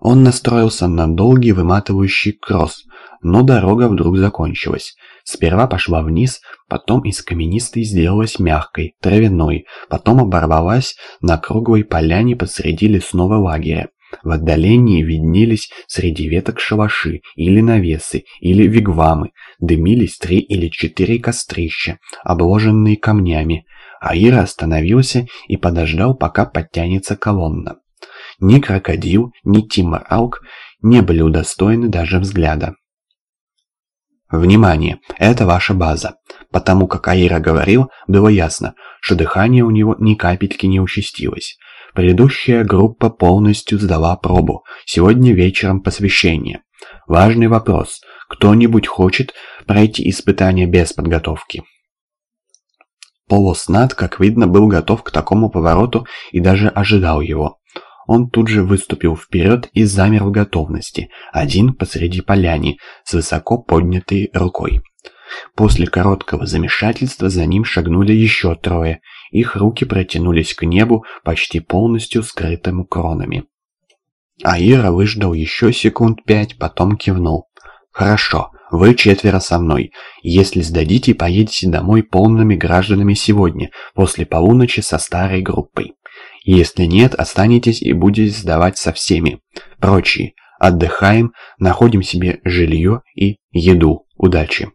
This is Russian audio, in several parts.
Он настроился на долгий выматывающий кросс, но дорога вдруг закончилась. Сперва пошла вниз, потом из каменистой сделалась мягкой, травяной, потом оборвалась на круглой поляне посреди лесного лагеря. В отдалении виднелись среди веток шалаши, или навесы, или вигвамы, дымились три или четыре кострища, обложенные камнями. Аира остановился и подождал, пока подтянется колонна. Ни крокодил, ни Тимор Алк не были удостоены даже взгляда. «Внимание! Это ваша база!» Потому как Аира говорил, было ясно, что дыхание у него ни капельки не участилось. Предыдущая группа полностью сдала пробу. Сегодня вечером посвящение. Важный вопрос. Кто-нибудь хочет пройти испытание без подготовки? Полуснат, как видно, был готов к такому повороту и даже ожидал его. Он тут же выступил вперед и замер в готовности, один посреди поляни, с высоко поднятой рукой. После короткого замешательства за ним шагнули еще трое. Их руки протянулись к небу, почти полностью скрытому кронами. Аира выждал еще секунд пять, потом кивнул. «Хорошо, вы четверо со мной. Если сдадите, поедете домой полными гражданами сегодня, после полуночи со старой группой. Если нет, останетесь и будете сдавать со всеми. Прочие. Отдыхаем, находим себе жилье и еду. Удачи.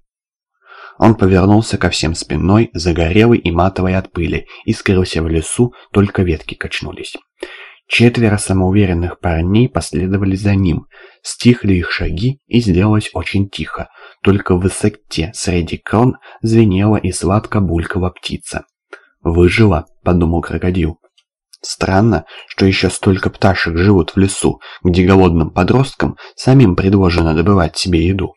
Он повернулся ко всем спиной, загорелый и матовый от пыли, и скрылся в лесу, только ветки качнулись. Четверо самоуверенных парней последовали за ним. Стихли их шаги, и сделалось очень тихо. Только в высоте, среди крон, звенела и сладко булькала птица. «Выжила», — подумал крокодил. Странно, что еще столько пташек живут в лесу, где голодным подросткам самим предложено добывать себе еду.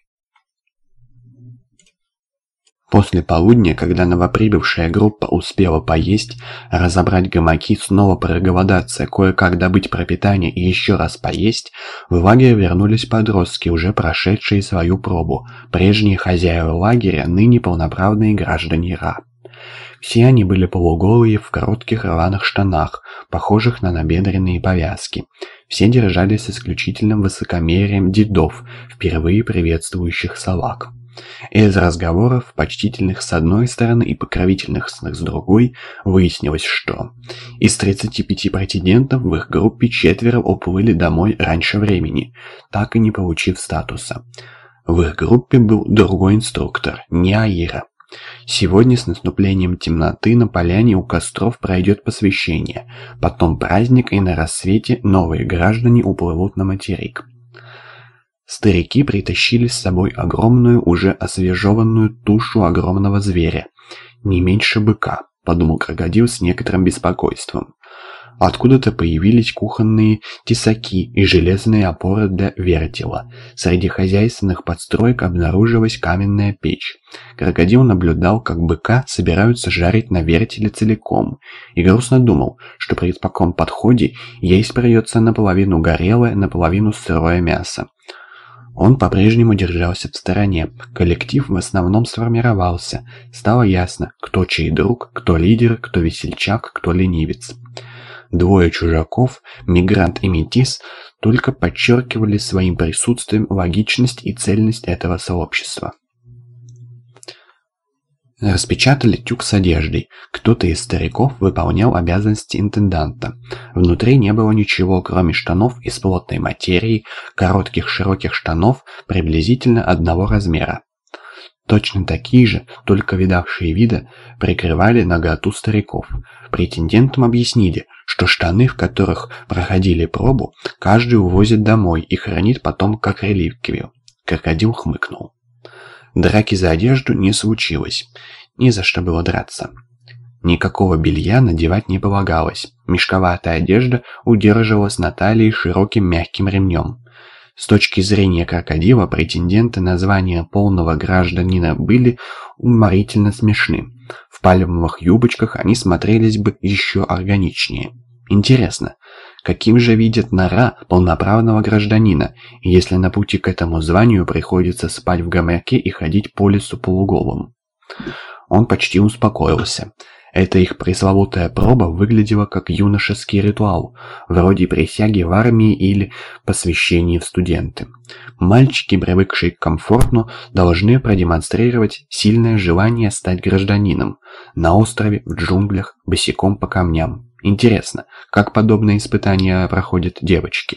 После полудня, когда новоприбывшая группа успела поесть, разобрать гамаки, снова проголодаться, кое-как добыть пропитание и еще раз поесть, в лагерь вернулись подростки, уже прошедшие свою пробу, прежние хозяева лагеря, ныне полноправные граждане Ра. Все они были полуголые в коротких рваных штанах, похожих на набедренные повязки. Все держались исключительным высокомерием дедов, впервые приветствующих салак. Из разговоров, почтительных с одной стороны и покровительных с другой, выяснилось, что из 35 претендентов в их группе четверо уплыли домой раньше времени, так и не получив статуса. В их группе был другой инструктор, не Аира. Сегодня с наступлением темноты на поляне у костров пройдет посвящение, потом праздник и на рассвете новые граждане уплывут на материк. Старики притащили с собой огромную, уже освежеванную тушу огромного зверя, не меньше быка, подумал крокодил с некоторым беспокойством. Откуда-то появились кухонные тесаки и железные опоры для вертела. Среди хозяйственных подстроек обнаружилась каменная печь. Крокодил наблюдал, как быка собираются жарить на вертеле целиком, и грустно думал, что при таком подходе есть придется наполовину горелое, наполовину сырое мясо. Он по-прежнему держался в стороне. Коллектив в основном сформировался. Стало ясно, кто чей друг, кто лидер, кто весельчак, кто ленивец. Двое чужаков, мигрант и метис, только подчеркивали своим присутствием логичность и цельность этого сообщества. Распечатали тюк с одеждой. Кто-то из стариков выполнял обязанности интенданта. Внутри не было ничего, кроме штанов из плотной материи, коротких широких штанов приблизительно одного размера. Точно такие же, только видавшие вида, прикрывали наготу стариков. Претендентам объяснили, что штаны, в которых проходили пробу, каждый увозит домой и хранит потом как реликвию. Крокодил хмыкнул. Драки за одежду не случилось. Ни за что было драться. Никакого белья надевать не полагалось. Мешковатая одежда удерживалась на талии широким мягким ремнем. С точки зрения крокодила, претенденты на звание полного гражданина были уморительно смешны. В пальмовых юбочках они смотрелись бы еще органичнее. Интересно, Каким же видит нора полноправного гражданина, если на пути к этому званию приходится спать в гамаке и ходить по лесу полуголым? Он почти успокоился. Эта их пресловутая проба выглядела как юношеский ритуал, вроде присяги в армии или посвящения в студенты. Мальчики, привыкшие к комфорту, должны продемонстрировать сильное желание стать гражданином. На острове, в джунглях, босиком по камням. Интересно, как подобные испытания проходят девочки?